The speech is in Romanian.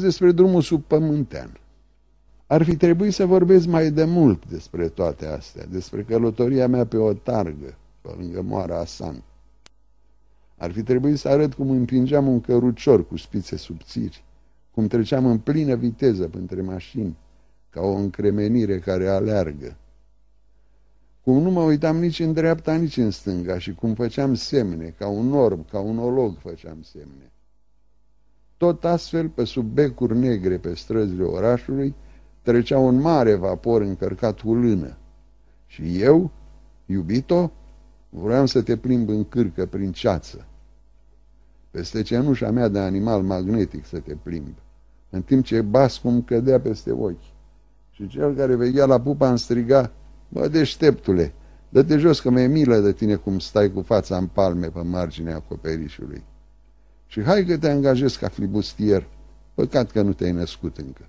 despre drumul subpământean. Ar fi trebuit să vorbesc mai de mult despre toate astea, despre călătoria mea pe o targă, pe lângă moara Asan. Ar fi trebuit să arăt cum împingeam un cărucior cu spițe subțiri, cum treceam în plină viteză printre mașini, ca o încremenire care aleargă. Cum nu mă uitam nici în dreapta, nici în stânga și cum făceam semne, ca un orb, ca un olog făceam semne. Tot astfel, pe sub becuri negre pe străzile orașului, trecea un mare vapor încărcat cu lână. Și eu, iubito, vreau să te plimb în cârcă prin ceață. Peste cenușa mea de animal magnetic să te plimb, în timp ce bascul cădea peste ochi. Și cel care veghea la pupa îmi striga, Bă, deșteptule, dă-te jos că mi-e milă de tine cum stai cu fața în palme pe marginea acoperișului. Și hai că te angajezi ca flibustier, păcat că nu te-ai născut încă.